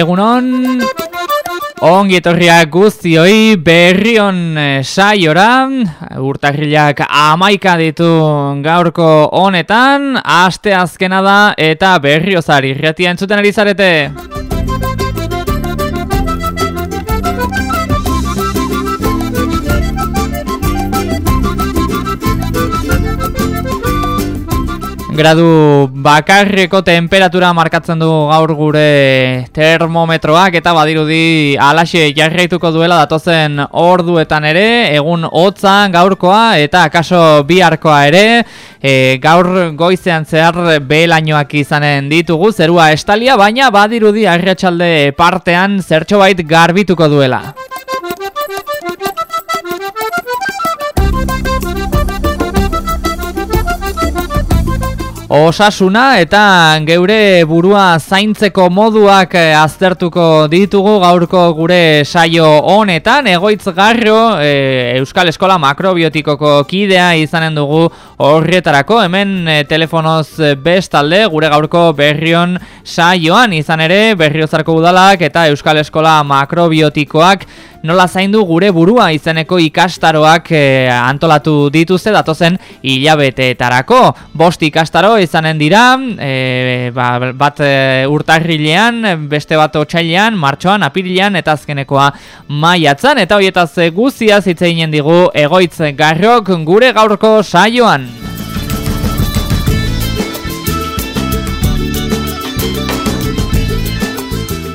Egunon, ongi etorriak guztioi berrion eh, saiora, urtarrilak amaika ditu gaurko honetan, aste azkena da eta berriozari irratia entzuten ari zarete. Gradu bakarreko temperatura markatzen du gaur gure termometroak eta badirudi alaxe jarraituko duela datozen orduetan ere, egun hotza gaurkoa eta akaso biharkoa ere, e, gaur goizean zehar behelainoak izanen ditugu, zerua estalia, baina badirudi arratsalde partean zertxo bait garbituko duela. Osasuna eta geure burua zaintzeko moduak eh, aztertuko ditugu gaurko gure saio honetan. Egoitz garro e, Euskal Eskola Makrobiotikoko kidea izanen dugu horretarako. Hemen e, telefonoz bestalde gure gaurko berrion saioan. Izan ere berriozarko udalak eta Euskal Eskola Makrobiotikoak nola zaindu gure burua izeneko ikastaroak e, antolatu dituzte datozen hilabeteetarako. Bost ikastaro izanen dira, e, ba, bat e, urtarrilean, beste bat otxailean, martxoan, apirilean, eta azkenekoa maiatzan, eta horietaz guzia zitzeinen digu egoitz garrok gure gaurko saioan.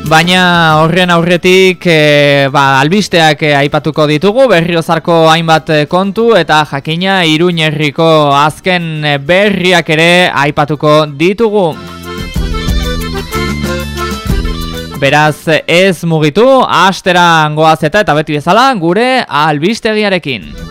Baina horren aurretik e, ba, albisteak e, aipatuko ditugu, berriozarko hainbat e, kontu eta jakina iruñerriko azken berriak ere aipatuko ditugu. Beraz ez mugitu, astera goaz eta eta beti bezala gure albistegiarekin.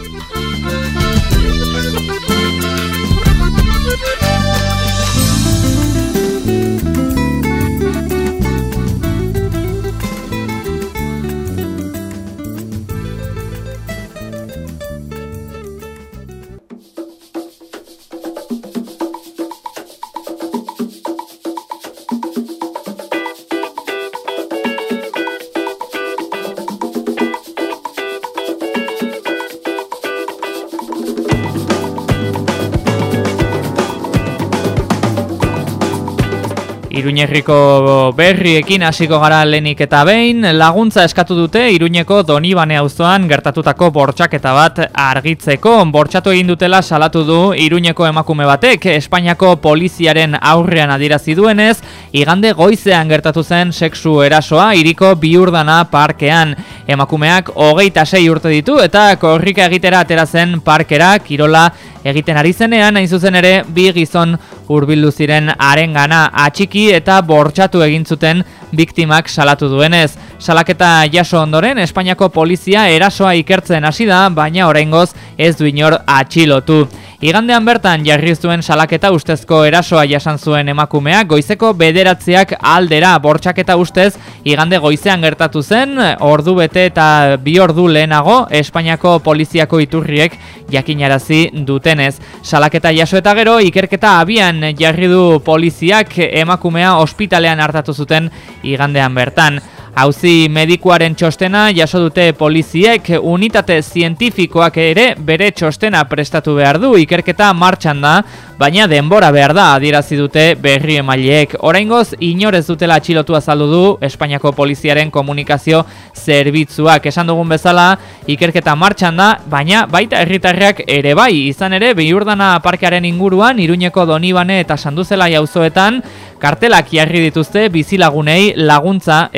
Iruñerriko berriekin hasiko gara lenik eta behin, laguntza eskatu dute Iruñeko Donibane auzoan gertatutako bortxaketa bat argitzeko. Bortxatu egin dutela salatu du Iruñeko emakume batek, Espainiako poliziaren aurrean adirazi duenez, igande goizean gertatu zen sexu erasoa iriko biurdana parkean. Emakumeak hogeita sei urte ditu eta korrika egitera atera zen parkera, kirola egiten ari zenean, hain zuzen ere, bi gizon hurbildu ziren arengana atxiki eta bortxatu egin zuten biktimak salatu duenez. Salaketa jaso ondoren, Espainiako polizia erasoa ikertzen hasi da, baina oraingoz ez du inor atxilotu. Igandean bertan jarri zuen salaketa ustezko erasoa jasan zuen emakumeak goizeko bederatziak aldera bortxaketa ustez igande goizean gertatu zen ordu bete eta bi ordu lehenago Espainiako poliziako iturriek jakinarazi dutenez. Salaketa jaso eta gero ikerketa abian jarri du poliziak emakumea ospitalean hartatu zuten igandean bertan. Hauzi medikuaren txostena jaso dute poliziek unitate zientifikoak ere bere txostena prestatu behar du ikerketa martxan da, baina denbora behar da adierazi dute berri emaileek. Oraingoz inorez dutela atxilotu azaldu du Espainiako poliziaren komunikazio zerbitzuak. Esan dugun bezala ikerketa martxan da, baina baita herritarrak ere bai, izan ere bihurdana parkearen inguruan Iruñeko Donibane eta Sanduzela jauzoetan kartelak jarri dituzte bizilagunei laguntza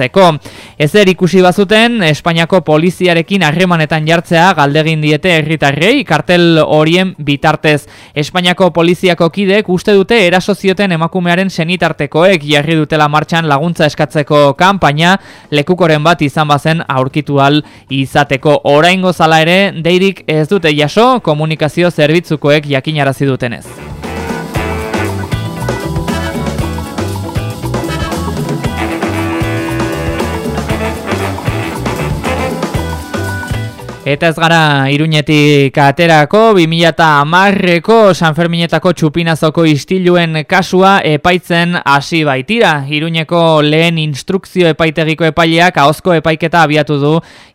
eskatzeko. Ezer ikusi bazuten, Espainiako poliziarekin harremanetan jartzea galdegin diete herritarrei kartel horien bitartez. Espainiako poliziako kidek uste dute erasozioten emakumearen senitartekoek jarri dutela martxan laguntza eskatzeko kanpaina lekukoren bat izan bazen aurkitu al izateko. Oraingo zala ere, deirik ez dute jaso komunikazio zerbitzukoek jakinarazi dutenez. Eta ez gara iruñetik aterako, 2008ko San Ferminetako txupinazoko istiluen kasua epaitzen hasi baitira. Iruñeko lehen instrukzio epaitegiko epaileak ahozko epaiketa abiatu du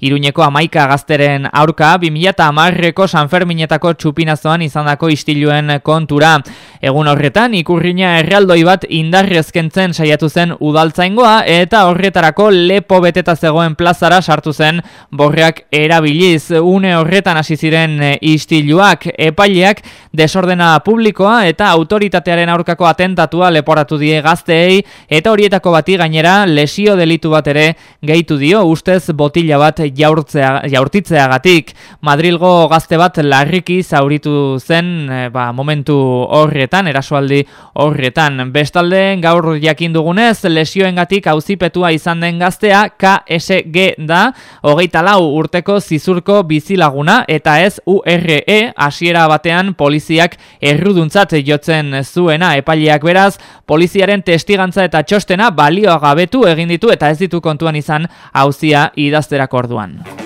Iruñeko amaika gazteren aurka, 2008ko San Ferminetako txupinazoan izandako istiluen kontura. Egun horretan, ikurriña erraldoi bat indarrezkentzen saiatu zen udaltzaingoa eta horretarako lepo beteta zegoen plazara sartu zen borreak erabili une horretan hasi ziren e, istiluak epaileak desordena publikoa eta autoritatearen aurkako atentatua leporatu die gazteei eta horietako bati gainera lesio delitu bat ere gehitu dio ustez botila bat jaurtzea, jaurtitzeagatik Madrilgo gazte bat larriki zauritu zen e, ba, momentu horretan, erasoaldi horretan. Bestalde gaur jakin dugunez lesioengatik auzipetua izan den gaztea KSG da, hogeita lau urteko zizur bizilaguna eta ez URE hasiera batean poliziak erruduntzat jotzen zuena epaileak beraz poliziaren testigantza eta txostena balioa gabetu egin ditu eta ez ditu kontuan izan hauzia idazterak orduan.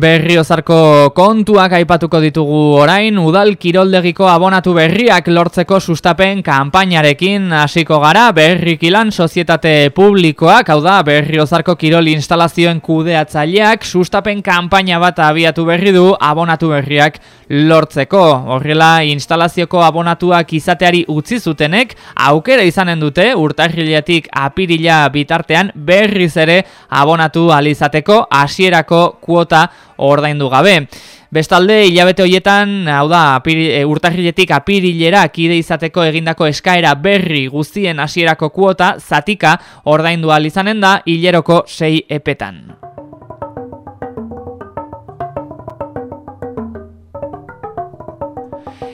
Berriozarko kontuak aipatuko ditugu orain, udal kiroldegiko abonatu berriak lortzeko sustapen kanpainarekin hasiko gara berrikilan sozietate publikoak, hau da Berriozarko kirol instalazioen kudeatzaileak sustapen kanpaina bat abiatu berri du abonatu berriak lortzeko. Horrela instalazioko abonatuak izateari utzi zutenek, aukera izanen dute urtarriletik apirila bitartean berriz ere abonatu alizateko hasierako kuota ordaindu gabe. Bestalde, hilabete hoietan, hau da, e, urtarriletik apirilera kide izateko egindako eskaera berri guztien hasierako kuota, zatika ordaindu izanen da hileroko sei epetan.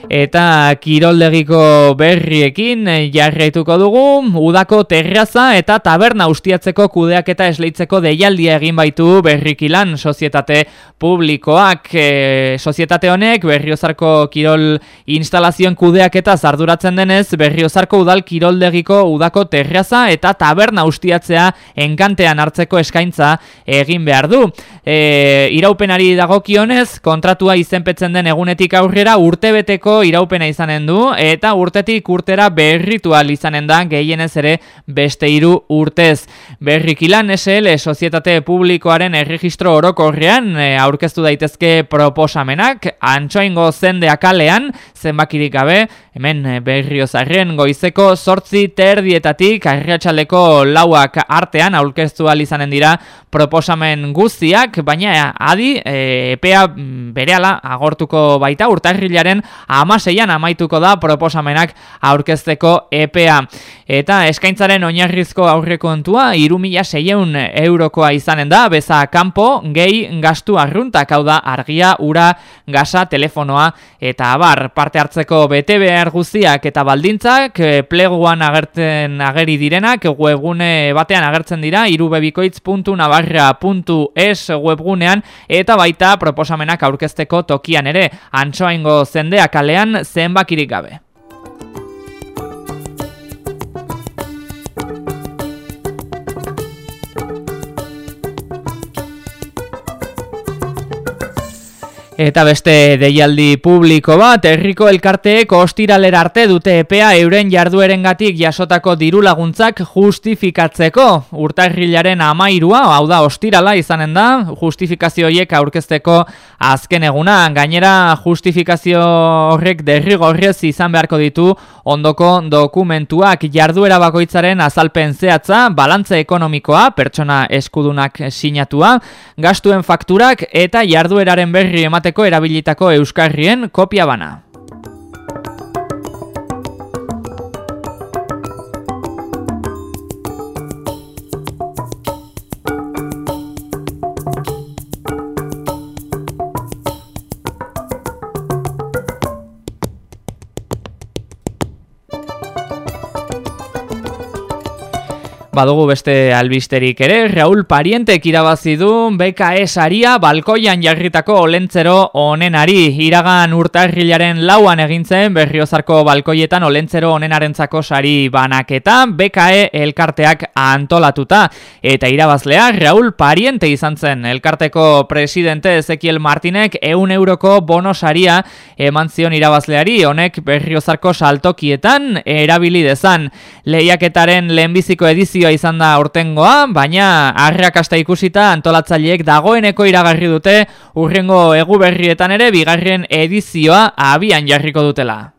Eta kiroldegiko berriekin eh, jarraituko dugu, udako terraza eta taberna ustiatzeko kudeak eta esleitzeko deialdia egin baitu berrikilan sozietate publikoak. E, sozietate honek berriozarko kirol instalazioen kudeak eta zarduratzen denez, berriozarko udal kiroldegiko udako terraza eta taberna ustiatzea enkantean hartzeko eskaintza egin behar du. E, iraupenari dagokionez, kontratua izenpetzen den egunetik aurrera urtebeteko iraupena izanen du eta urtetik urtera berritual izanen da gehienez ere beste hiru urtez. Berrikilan SL Sozietate Publikoaren erregistro orokorrean e, aurkeztu daitezke proposamenak antxoingo zende akalean zenbakirik gabe hemen e, berriozarren goizeko sortzi terdietatik arriatxaleko lauak artean aurkeztu izanen dira proposamen guztiak, baina adi e, epea mm, berehala agortuko baita urtarrilaren amaseian amaituko da proposamenak aurkezteko EPA. Eta eskaintzaren oinarrizko aurrekontua irumila seieun eurokoa izanen da, beza kanpo, gehi gastu arruntak, hau da argia, ura, gasa, telefonoa eta abar. Parte hartzeko bete behar guztiak eta baldintzak, e, pleguan agertzen ageri direnak, webgune batean agertzen dira, irubebikoitz.navarra.es webgunean, eta baita proposamenak aurkezteko tokian ere, antsoaingo zendea kalean, zenbakirik gabe. Eta beste deialdi publiko bat, herriko elkarteek ostiralera arte dute epea euren jarduerengatik jasotako diru laguntzak justifikatzeko. Urtarrilaren amairua, hau da ostirala izanen da, justifikazio horiek aurkezteko azken eguna. Gainera justifikazio horrek derrigorrez izan beharko ditu ondoko dokumentuak jarduera bakoitzaren azalpen zehatza, balantze ekonomikoa, pertsona eskudunak sinatua, gastuen fakturak eta jardueraren berri ematen erabilitako euskarrien kopia bana. Badugu beste albisterik ere, Raul Parientek irabazi du BKE saria balkoian jarritako olentzero onenari. Iragan urtarrilaren lauan egintzen berriozarko balkoietan olentzero onenarentzako sari banaketa BKE elkarteak antolatuta. Eta irabazlea Raul Pariente izan zen. Elkarteko presidente Ezekiel Martinek eun euroko bono saria eman zion irabazleari honek berriozarko saltokietan erabili dezan. Lehiaketaren lehenbiziko edizio edizioa izan da urtengoa, baina arrakasta ikusita antolatzaileek dagoeneko iragarri dute urrengo egu berrietan ere bigarren edizioa abian jarriko dutela.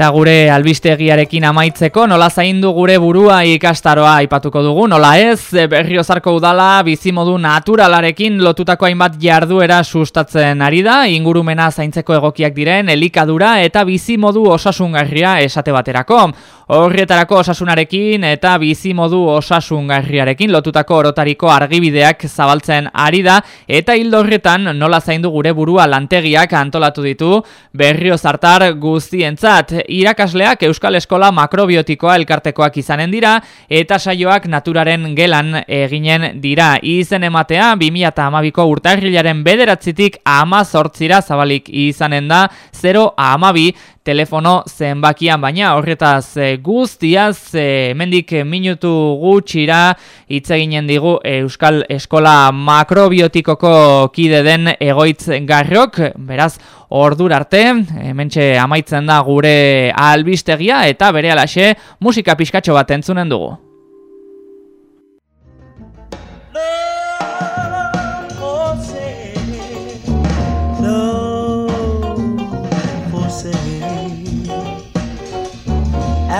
Eta gure albistegiarekin amaitzeko nola zaindu gure burua ikastaroa aipatuko dugu, nola ez berriozarko udala bizimodu naturalarekin lotutako hainbat jarduera sustatzen ari da, ingurumena zaintzeko egokiak diren, elikadura eta bizimodu osasungarria esate baterako. Horrietarako osasunarekin eta bizimodu osasungarriarekin lotutako orotariko argibideak zabaltzen ari da, eta hildo horretan nola zaindu gure burua lantegiak antolatu ditu. Berriozartar guztientzat irakasleak Euskal Eskola makrobiotikoa elkartekoak izanen dira eta saioak naturaren gelan eginen dira. Izen ematea 2012ko urtarrilaren bederatzitik ama zortzira zabalik izanen da 0 amabi telefono zenbakian baina horretaz e, guztiaz e, mendik minutu gutxira hitz eginen digu Euskal Eskola makrobiotikoko kide den egoitz garrok, beraz ordur arte, hementxe amaitzen da gure albistegia eta bere alaxe musika pixkatxo bat entzunen dugu.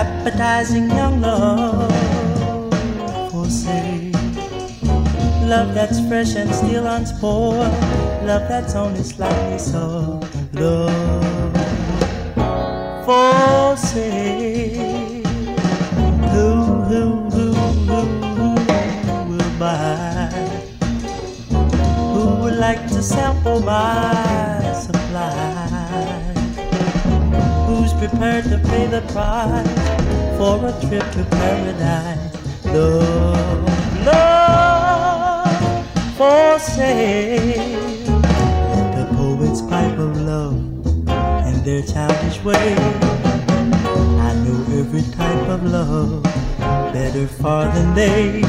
Appetizing young love for sale Love that's fresh and still unspoiled Love that's only slightly so love for sale. Who, who, who, who, who will buy? Who would like to sample my supply? Prepared to pay the price for a trip to paradise? Love, love for sale The poet's pipe of love and their childish way. I know every type of love better far than they.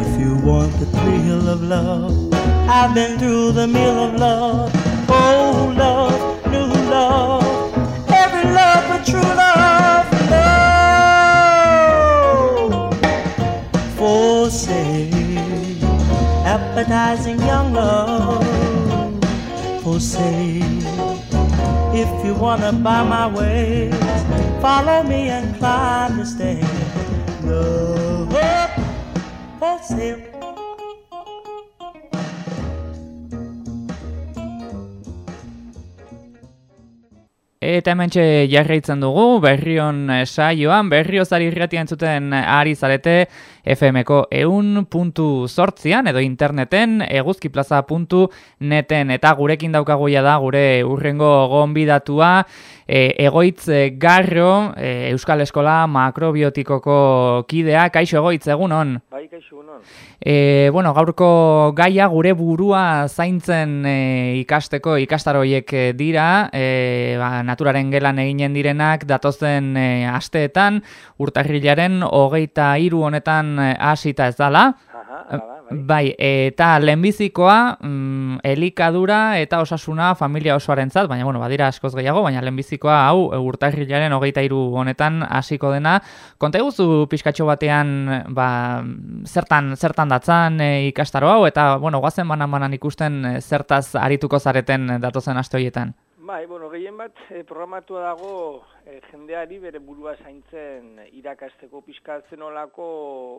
If you want the thrill of love, I've been through the mill of love. Oh, love, new love, appetizing young love for sale. If you wanna buy my ways, follow me and climb the stairs. Love for sale. Eta hemen jarraitzen dugu, berrion saioan, berriozari irratian zuten ari zarete, FM-ko eun puntu sortzian edo interneten eguzkiplaza.neten eta gurekin daukagoia da gure urrengo gonbidatua e, egoitz garro e, Euskal Eskola makrobiotikoko kidea, kaixo egoitz egunon? Bai, kaixo egunon. E, bueno, gaurko gaia gure burua zaintzen e, ikasteko ikastaroiek dira, e, ba, naturaren gelan eginen direnak datozen e, asteetan, urtarrilaren hogeita hiru honetan Eh, hasita ez dala. Bai. bai, eta lehenbizikoa mm, elikadura eta osasuna familia osoarentzat, baina bueno, badira askoz gehiago, baina lehenbizikoa hau urtarrilaren hogeita iru honetan hasiko dena. Konta eguzu pixkatxo batean ba, zertan, zertan datzan e, ikastaro hau, eta bueno, guazen banan banan ikusten eh, zertaz arituko zareten datozen aste horietan. Bai, bueno, gehien bat e, programatua dago e, jendeari bere burua zaintzen irakasteko pizkatzen olako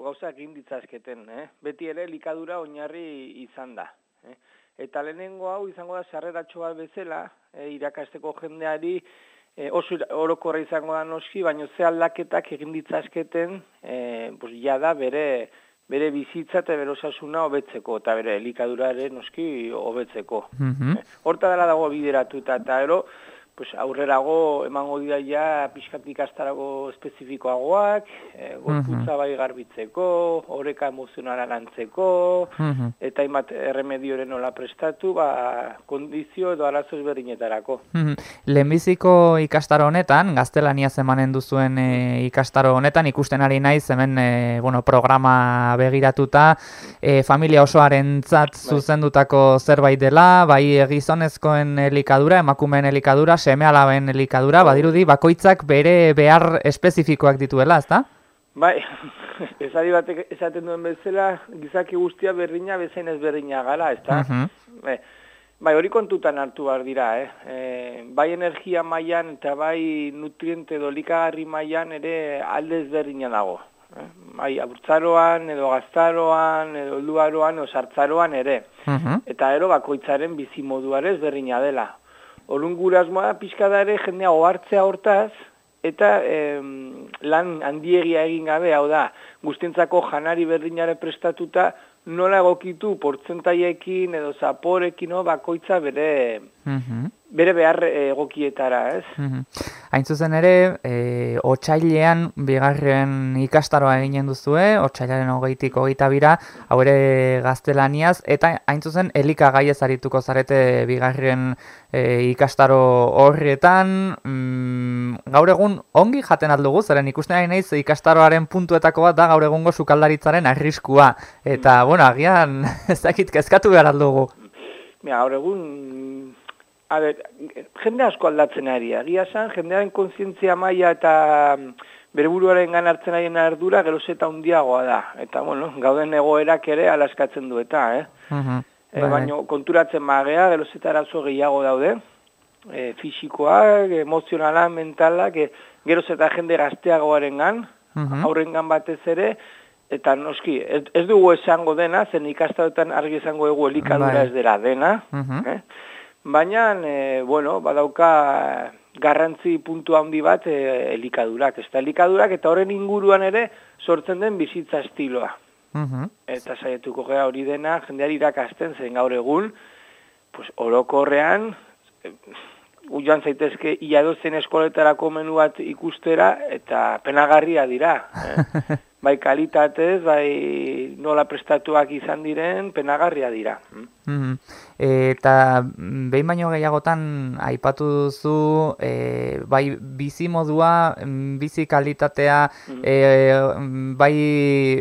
gauzak egin ditzazketen. Eh? Beti ere likadura oinarri izan da. Eh? Eta lehenengo hau izango da sarreratxo bat bezala e, irakasteko jendeari e, oso orokorra izango da noski, baina ze aldaketak egin ditzazketen e, pues, ja da bere bere bizitza eta bere osasuna hobetzeko eta bere elikadurare noski hobetzeko. Mm Horta dela dago bideratuta eta ero, pues aurrerago emango dira ja pixkat ikastarago espezifikoagoak, e, gorputza bai garbitzeko, oreka emozionala lantzeko, eta imat erremedioren nola prestatu, ba, kondizio edo arazo ezberdinetarako. Lehenbiziko ikastaro honetan, gaztelania zemanen duzuen e, ikastaro honetan, ikusten ari naiz hemen e, bueno, programa begiratuta, e, familia osoaren zat bai. zuzendutako zerbait dela, bai gizonezkoen elikadura, emakumeen elikadura, seme alaben elikadura, badirudi, bakoitzak bere behar espezifikoak dituela, ezta? Bai, ezari batek esaten duen bezala, gizaki guztia berdina bezain ez berdina gara, ezta? bai, bai, hori kontutan hartu behar dira, eh? E, bai energia mailan eta bai nutriente dolikagarri mailan ere aldez berdina dago. Eh? Bai, aburtzaroan, edo gaztaroan, edo luaroan, edo sartzaroan ere. Eta ero bakoitzaren bizimoduarez berdina dela. Orun gurazmoa pixka da ere jendea ohartzea hortaz, eta lan handiegia egin gabe, hau da, guztientzako janari berdinare prestatuta, nola egokitu portzentaiekin edo zaporekin no, bakoitza bere, mhm. bere behar egokietara, ez? Mm Hain zuzen ere, e, otxailean bigarren ikastaroa eginen duzue, otxailaren hogeitik hogeita bira, hau ere gaztelaniaz, eta hain zuzen elika gaiez arituko zarete bigarren e, ikastaro horrietan, mm, gaur egun ongi jaten aldugu, zeren ikusten ari naiz ikastaroaren puntuetako bat da gaur egungo sukaldaritzaren arriskua, eta, bueno, agian ez dakit kezkatu behar aldugu. gaur egun a ber, jende asko aldatzen ari, agia san, jendearen kontzientzia maila eta mm, bere buruaren ganartzen ari ardura geroz eta undiagoa da. Eta, bueno, gauden egoerak ere alaskatzen du eta, eh? Uh baina konturatzen magea, geroz eta arazo gehiago daude, e, fisikoak, emozionala, mentalak, e, geroz eta jende gazteagoaren gan, aurren gan batez ere, eta noski, ez, ez dugu esango dena, zen ikastadotan argi esango egu elikadura bai. ez dela dena, eh? Baina, e, bueno, badauka garrantzi puntu handi bat e, elikadurak. Ez da elikadurak eta horren inguruan ere sortzen den bizitza estiloa. Uh Eta saietuko gara hori dena, jendeari irakasten zen gaur egun, pues, orokorrean, e, uian zaitezke iadozen eskoletarako menu bat ikustera, eta penagarria dira. Eh? bai kalitatez, bai nola prestatuak izan diren, penagarria dira. Mm Eta behin baino gehiagotan aipatu duzu, e, bai bizi modua, mm, bizi kalitatea, mm e, bai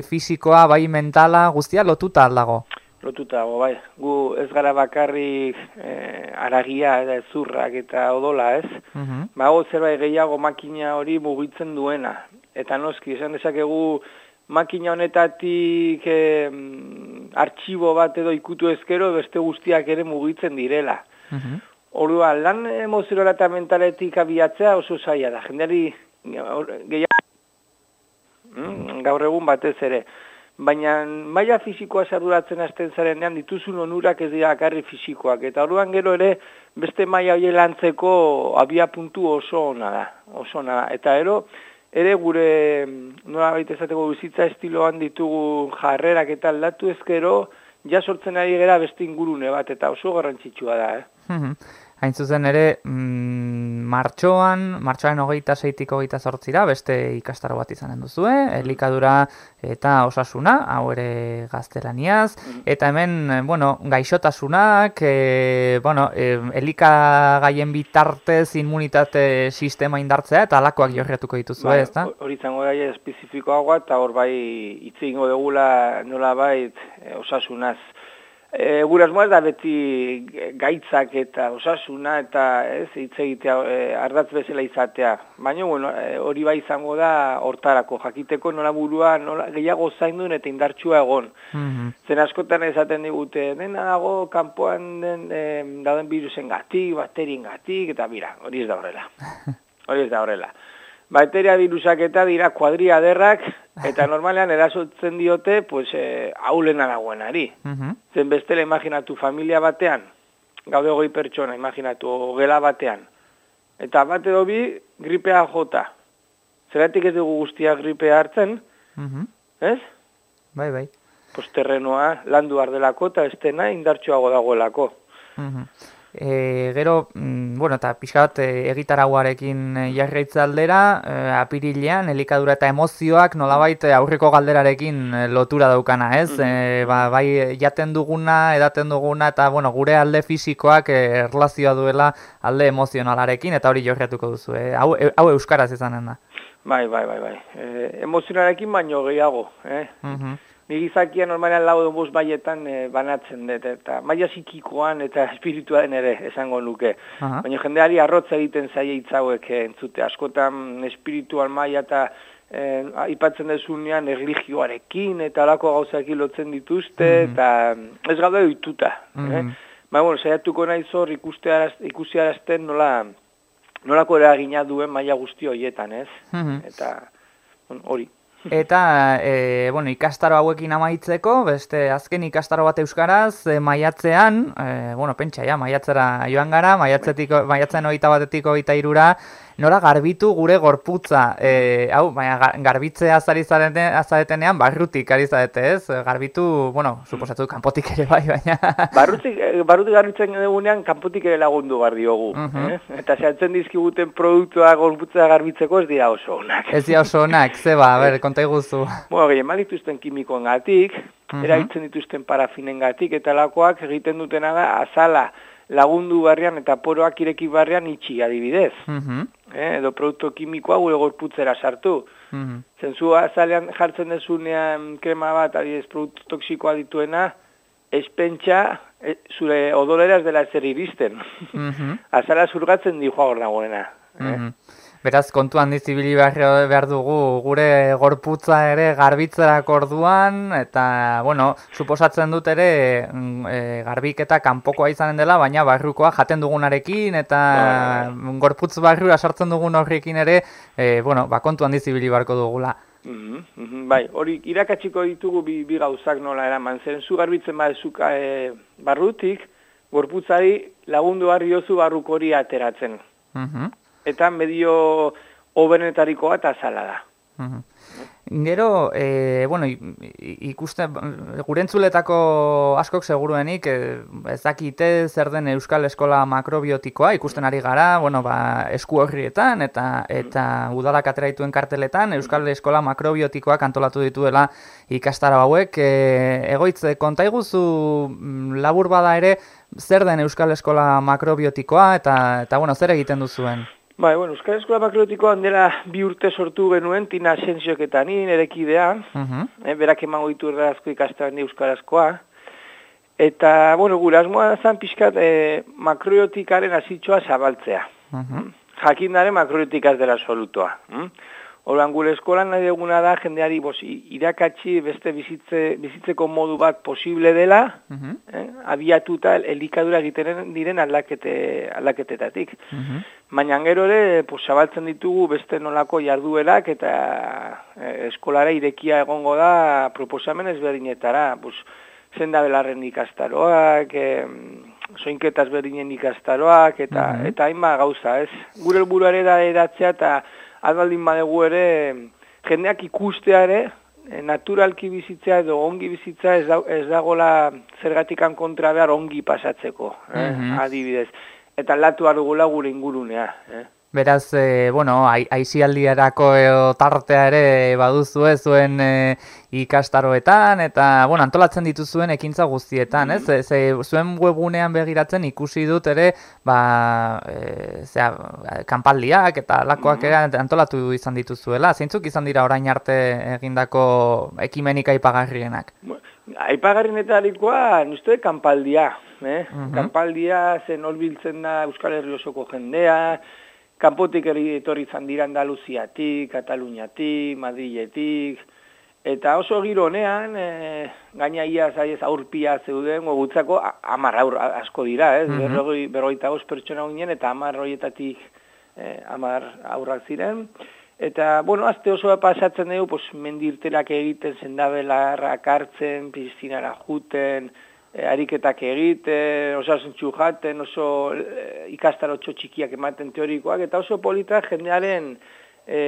fisikoa, bai mentala, guztia lotuta aldago? Lotuta dago, bai. Gu ez gara bakarrik e, aragia, eta zurrak eta odola, ez? Mm -hmm. Bago zerbait gehiago makina hori mugitzen duena eta noski, esan dezakegu makina honetatik e, artxibo bat edo ikutu ezkero beste guztiak ere mugitzen direla. Uh Orduan, lan emozionala eta mentaletik abiatzea oso zaila da. Jendeari gehiago mm, gaur egun batez ere. Baina maila fisikoa sarduratzen hasten zarenean dituzun onurak ez dira akarri fisikoak. Eta orduan gero ere beste maila hori lantzeko abia puntu oso ona da. Oso ona da. Eta ero, ere gure nola baita esateko bizitza estiloan ditugu jarrerak eta aldatu ezkero, ja sortzen ari gera beste ingurune bat, eta oso garrantzitsua da, eh? Hain zuzen ere, mm, martxoan, martxoaren hogeita zeitik hogeita sortzira, beste ikastaro bat izanen duzu, elikadura eta osasuna, hau ere gaztelaniaz, eta hemen, bueno, gaixotasunak, e, bueno, e, elikagaien bitartez immunitate sistema indartzea, eta alakoak jorretuko dituzu, bai, ez da? Hori zango gai espezifikoagoa, eta hor bai itzingo dugula nola bai e, osasunaz, E, gure asmoa da beti gaitzak eta osasuna eta ez hitz egitea e, ardatz bezala izatea. Baina bueno, e, hori bai izango da hortarako jakiteko nola burua nola gehiago zaindun eta indartsua egon. Mm Zen askotan esaten digute dena dago kanpoan den e, dauden virusen gatik, bakterien gatik eta bira, hori ez da horrela. hori ez da horrela. Bakteria virusak eta dira kuadria derrak, eta normalean erasotzen diote, pues, e, aulena dagoenari. Uh Zen bestela imaginatu familia batean, gaude hogei pertsona, imaginatu, gela batean. Eta bate dobi, gripea jota. Zeratik ez dugu guztia gripea hartzen, uh ez? Bai, bai. Pues terrenoa landu ardelako eta estena indartsuago dagoelako. Uh E, gero, mm, bueno, eta pixkat e, egitaraguarekin e, jarraitza aldera, e, apirilean, elikadura eta emozioak nolabait aurreko galderarekin e, lotura daukana, ez? Mm. E, ba, bai, jaten duguna, edaten duguna, eta bueno, gure alde fisikoak e, erlazioa duela alde emozionalarekin, eta hori jorretuko duzu, e, hau, e, hau euskaraz izanen da. Bai, bai, bai, bai. E, emozionalarekin baino gehiago, eh? Mm Ni gizakia normalean lau edo baietan e, banatzen dut, eta maia zikikoan eta espirituaren ere esango nuke. Baina jendeari arrotza egiten zaie hitzauek eh, entzute. Askotan espiritual maia eta e, aipatzen dezunean erligioarekin eta alako gauzakin lotzen dituzte, mhm. eta ez gaude dituta. Mm -hmm. Baina, bueno, saiatuko nahi zor ikusi arazten nola, nolako eragina duen maila guzti horietan, ez? Mhm. Eta hori. Eta, e, bueno, ikastaro hauekin amaitzeko, beste azken ikastaro bat euskaraz, e, maiatzean, e, bueno, pentsa, ja, maiatzera joan gara, maiatzen oita batetik oita irura, nora garbitu gure gorputza, e, hau, baina garbitzea azari zaretenean, barrutik ari zarete, ez? Garbitu, bueno, suposatu, kanpotik ere bai, baina... Barrutik, barrutik garbitzen egunean, kanpotik ere lagundu bar diogu, uh -huh. eh? Eta zehatzen dizkiguten produktua gorputza garbitzeko ez dira oso onak. Ez dira oso onak, zeba, a ber, konta iguzu. Bueno, gehien malituzten kimikoen gatik, uh -huh. eraitzen dituzten parafinen gatik, eta lakoak egiten dutena da, azala, lagundu barrian eta poroak ireki barrian itxi adibidez. Mm eh, edo produktu kimikoa gure gorputzera sartu. Mm -hmm. Zentzua azalean jartzen dezunean krema bat, adibidez, produktu toksikoa dituena, espentsa e, zure odolera ez dela ezer iristen. Mm -hmm. Azala zurgatzen di joa hor nagoena. Eh? Mhm. Beraz, kontuan dizibili behar, behar dugu gure gorputza ere garbitzera orduan eta, bueno, suposatzen dut ere mm, e, garbiketa kanpokoa izanen dela, baina barrukoa jaten dugunarekin eta bai. gorputz barrura sartzen dugun horrekin ere, e, bueno, ba, kontuan dizibili beharko dugula. Mm -hmm, bai, hori irakatsiko ditugu bi, bi gauzak nola eraman, zen zu garbitzen badezuka e, barrutik, gorputzari lagundu barri oso barruko hori ateratzen. Mm eta medio obenetarikoa eta zala da. Gero, e, bueno, ikuste, gurentzuletako askok seguruenik, e, ezakite zer den Euskal Eskola Makrobiotikoa, ikusten ari gara, bueno, ba, esku horrietan, eta, eta udalak ateraituen karteletan, Euskal Eskola Makrobiotikoak antolatu dituela ikastara hauek. E, egoitze, konta iguzu mm, labur bada ere, zer den Euskal Eskola Makrobiotikoa, eta, eta bueno, zer egiten duzuen? Bai, bueno, Euskal Eskola Bakriotikoan dela bi urte sortu genuen, tina sentziok eta erekidea, uh -huh. eh, berak emango ditu errazko ikastean Euskarazkoa. Eta, bueno, gure asmoa zan pixkat eh, makriotikaren azitxoa zabaltzea. Uh -huh. Jakindaren makriotikaz dela solutoa. Hm? Horan gure eskolan nahi duguna da jendeari bos, irakatsi beste bizitze, bizitzeko modu bat posible dela, uh eh, abiatuta elikadura egiten diren aldakete, aldaketetatik. Uh Baina gero ere, pues, zabaltzen ditugu beste nolako jarduerak eta eh, eskolara irekia egongo da proposamen ezberdinetara. Pues, zenda belarren ikastaroak, eh, soinketas berdinen ikastaroak, eta, uh eta hainba gauza, ez? Gure helburuare da edatzea eta adaldin badegu ere, jendeak ikustea ere, eh, naturalki bizitzea edo ongi bizitza ez, da, ez dagola zergatikan kontra behar ongi pasatzeko, eh? Mhm. adibidez. Eta latu argula gure ingurunea. Eh? Beraz, e, bueno, aizialdiarako tartea ere baduzu zuen e, ikastaroetan, eta, bueno, antolatzen dituzuen ekintza guztietan, ez? Mm Ze, zuen webunean begiratzen ikusi dut ere, ba, e, zera, kanpaldiak eta lakoak mm ere antolatu izan dituzuela. Zeintzuk izan dira orain arte egindako ekimenik aipagarrienak? Aipagarrinetarikoa, nuzte, kanpaldia. Eh? Mhm. Kanpaldia zen olbiltzen da Euskal Herri osoko jendea, kanpotik etorri izan dira Andaluziatik, Kataluniatik, Madriletik, eta oso giro honean, e, gaina ia zaiez aurpia zeuden, gutzako amar aur asko dira, eh? Mm -hmm. berroita pertsona unien, eta amar horietatik e, amar aurrak ziren. Eta, bueno, azte oso pasatzen dugu, pues, mendirterak egiten, zendabela hartzen, piztinara juten, e, ariketak egiten, osasuntxu jaten, oso e, ikastaro txikiak ematen teorikoak, eta oso polita jendearen e,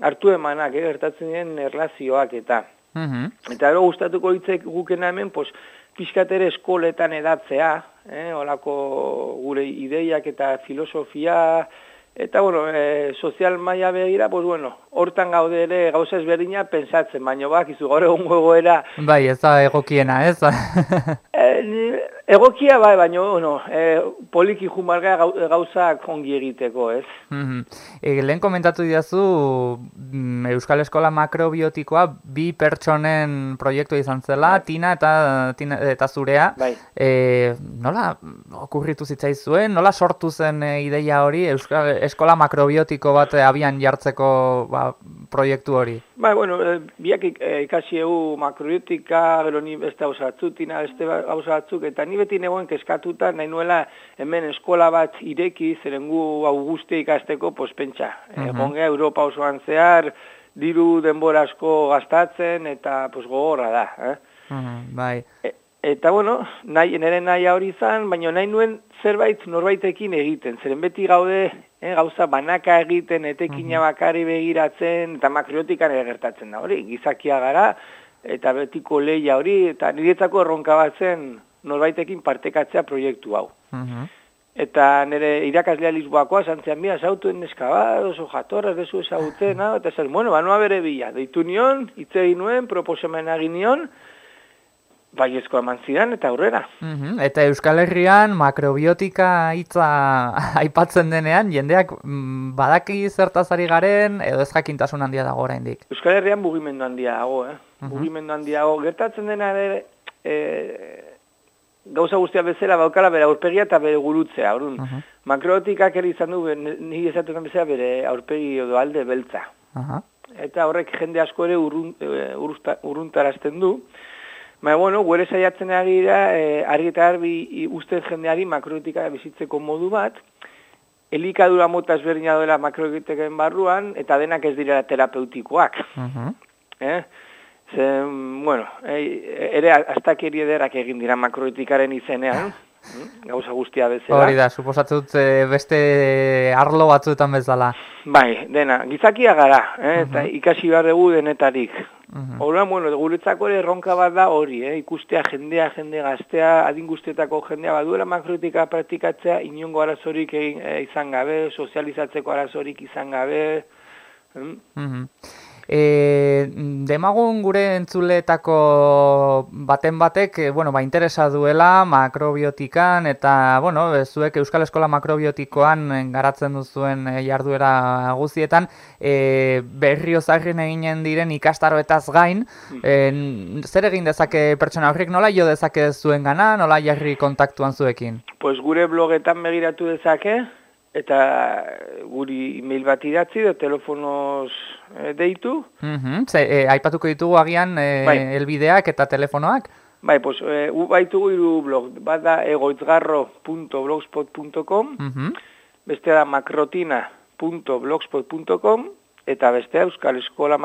hartu emanak, e, gertatzen diren erlazioak eta. Mm Eta ero gustatuko hitzek gukena hemen, pues, pixkatere eskoletan edatzea, eh, olako gure ideiak eta filosofia, Eta, bueno, e, sozial maia begira, pues, bueno, hortan gaude ere gauza ezberdina pensatzen, baino bak, izu gaur egun gogoera... Bai, ez da egokiena, ez? e, egokia, bai, baino, bueno, e, poliki jumarga gauza kongi egiteko, ez? Mm -hmm. e, lehen komentatu didazu, mm, Euskal Eskola makrobiotikoa bi pertsonen proiektu izan zela, bai. tina eta, tina eta zurea. Bai. E, nola okurritu zitzaizuen, nola sortu zen ideia hori Euskal eskola makrobiotiko bat eh, abian jartzeko ba, proiektu hori? Ba, bueno, e, biak eh, ikasi egu makrobiotika, gero ni beste hau tina beste hau batzuk, eta ni beti negoen keskatuta, nahi nuela hemen eskola bat ireki, zerengu auguste ikasteko, pospentsa. Uh -huh. e, Europa osoan zehar, diru denbora asko gastatzen, eta pos, gogorra da. Eh? bai. E, eta, bueno, nahi, nire nahi hori izan, baina nahi nuen zerbait norbaitekin egiten. Zeren beti gaude eh, gauza banaka egiten, etekina bakari begiratzen, eta makriotikan gertatzen da hori, gizakia gara, eta betiko leia hori, eta niretzako erronka batzen norbaitekin partekatzea proiektu hau. Eta nire irakaslea Lisboakoa, santzean bia, zautuen neska bat, oso jatorra, bezu ezagutzen, eta zer, bueno, banua bere bila, deitu nion, itzegin nuen, proposemen egin nion, Baiezko eman zidan eta aurrera. Mm Eta Euskal Herrian makrobiotika hitza aipatzen denean, jendeak mm, badaki zertazari garen edo ez jakintasun handia dago oraindik. Euskal Herrian mugimendu handia dago, eh? Mm Mugimendu handia dago. Gertatzen dena ere e, gauza guztia bezala baukala bere aurpegia eta bere gurutzea. Orduan, uh makrobiotikak ere izan du, nire ezatzen bezala bere aurpegi edo alde beltza. Eta horrek jende asko ere e, urruntarazten du. Baina, bueno, gure saiatzen ari da, e, argi eta arbi usten jendeari makrokritika bizitzeko modu bat, elikadura mota ezberdina doela makrokritikaen barruan, eta denak ez dira terapeutikoak. Uh eh? Zen, bueno, e, ere astakeri ederak egin dira makrokritikaren izenean, Mm, gauza guztia bezala. Hori da, suposatzut eh, beste arlo batzuetan bezala. Bai, dena, gizakia gara, eh, eta ikasi behar dugu denetarik. Hora, bueno, guretzako ere erronka bat da hori, eh, ikustea jendea, jende gaztea, adin guztietako jendea baduela makroetika praktikatzea, inongo arazorik egin, eh, izan gabe, sozializatzeko arazorik izan gabe. Mm? E, demagun gure entzuletako baten batek, e, bueno, ba, interesa duela makrobiotikan eta, bueno, zuek Euskal Eskola makrobiotikoan garatzen duzuen e, jarduera guztietan, e, berri ozarren eginen diren ikastaroetaz gain, e, zer egin dezake pertsona horrek? Nola jo dezake zuen gana, nola jarri kontaktuan zuekin? Pues gure blogetan begiratu dezake, eta guri email bat idatzi da telefonoz e, deitu. Mm -hmm. Ze, e, aipatuko ditugu agian e, bai. elbideak eta telefonoak? Bai, pues, e, baitugu iru blog, bat da egoitzgarro.blogspot.com, mm -hmm. beste da makrotina.blogspot.com, eta beste euskal eskola. Mm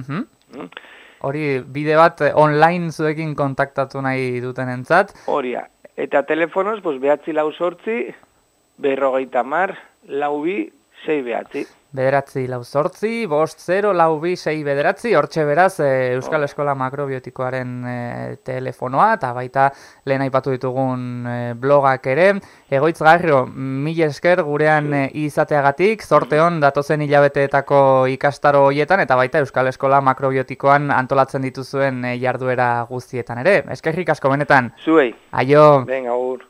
-hmm. mm? Hori, bide bat online zuekin kontaktatu nahi duten entzat. Hori, Eta telefonoz, pues, behatzi lau sortzi, berrogeita mar, lau bi, sei behatzi. Bederatzi lau sortzi, bost zero, lau bi, sei bederatzi, hortxe beraz e, Euskal oh. Eskola Makrobiotikoaren e, telefonoa, eta baita lehen aipatu ditugun e, blogak ere. Egoitz garrio, mil esker gurean e, izateagatik, zorte hon datozen hilabeteetako ikastaro hoietan, eta baita Euskal Eskola Makrobiotikoan antolatzen dituzuen jarduera guztietan ere. Eskerrik asko benetan. Zuei. Aio. Venga, ur.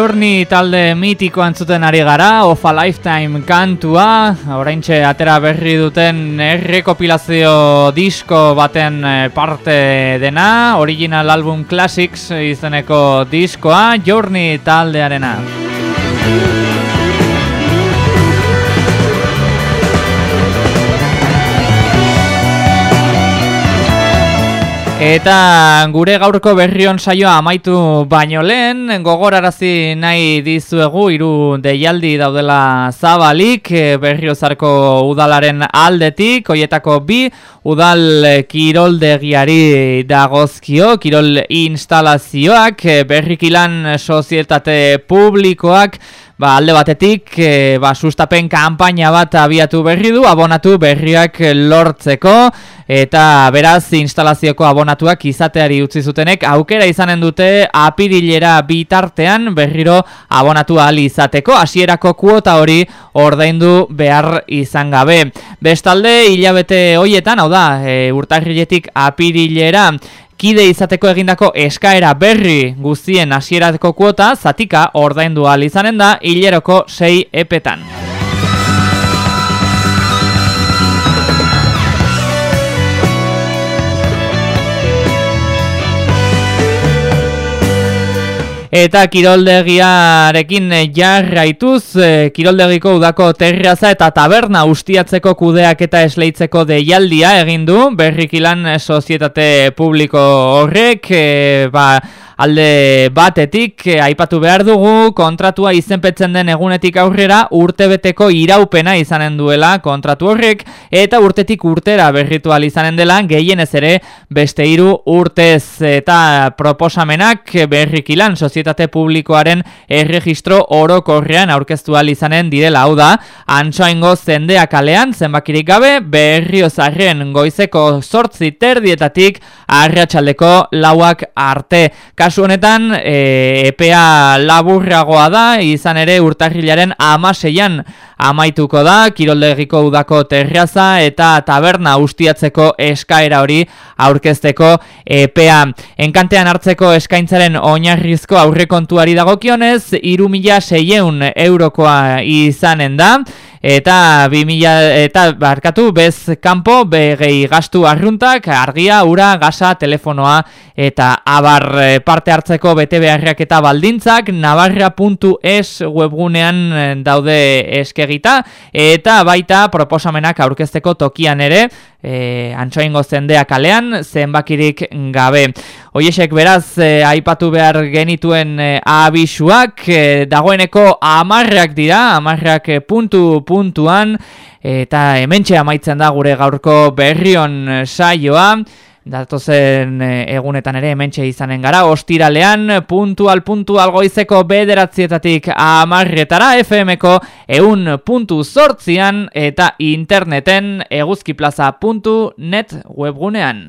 Journey talde mitiko antzuten ari gara, of a lifetime kantua, oraintxe atera berri duten errekopilazio disko baten eh, parte dena, original album classics izeneko diskoa, Journey taldearena. Eta gure gaurko berrion saioa amaitu baino lehen, gogorarazi nahi dizuegu hiru deialdi daudela zabalik eh, berriozarko udalaren aldetik, hoietako bi udal kiroldegiari dagozkio, kirol instalazioak, eh, berrikilan sozietate publikoak, Ba, alde batetik, e, ba, sustapen kanpaina bat abiatu berri du, abonatu berriak lortzeko, eta beraz instalazioko abonatuak izateari utzi zutenek, aukera izanen dute apirilera bitartean berriro abonatu ahal izateko, hasierako kuota hori ordaindu behar izan gabe. Bestalde, hilabete hoietan, hau da, e, urtarrietik apirilera, kide izateko egindako eskaera berri guztien hasierateko kuota zatika ordaindu ahal izanen da hileroko 6 epetan. Eta kiroldegiarekin eh, jarraituz, e, kiroldegiko udako terraza eta taberna ustiatzeko kudeak eta esleitzeko deialdia egin du, berrikilan sozietate publiko horrek, e, ba, Alde batetik, eh, aipatu behar dugu, kontratua izenpetzen den egunetik aurrera urtebeteko iraupena izanen duela kontratu horrek, eta urtetik urtera berritual izanen dela gehienez ere beste hiru urtez. Eta proposamenak berrikilan sozietate publikoaren erregistro orokorrean aurkeztu izanen direla hau da, antsoaingo zendeak alean zenbakirik gabe berriozarren goizeko sortzi terdietatik arratsaldeko lauak arte. Kasu honetan, e, EPA laburragoa da, izan ere urtarrilaren amaseian amaituko da, kiroldegiko udako terraza eta taberna ustiatzeko eskaera hori aurkezteko EPA. Enkantean hartzeko eskaintzaren oinarrizko aurrekontuari dagokionez, irumila seieun eurokoa izanen da, eta 2000 eta barkatu bez kanpo begei gastu arruntak argia ura gasa telefonoa eta abar eh, parte hartzeko bete beharrak eta baldintzak navarra.es webgunean eh, daude eskegita eta baita proposamenak aurkezteko tokian ere e, antsoingo zendea kalean zenbakirik gabe. Hoiesek beraz e, aipatu behar genituen e, abisuak e, dagoeneko amarrak dira, amarrak puntu puntuan eta hementxe amaitzen da gure gaurko berrion saioa. Datozen egunetan ere hementxe izanen gara, ostiralean puntual puntual goizeko bederatzietatik amarretara FMko eun puntu sortzian eta interneten eguzkiplaza.net webgunean.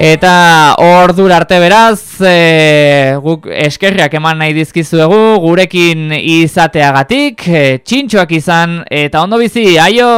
Eta ordura arte beraz, e, guk eskerriak eman nahi dizkizuegu, gurekin izateagatik, e, txintxoak izan, eta ondo bizi, aio!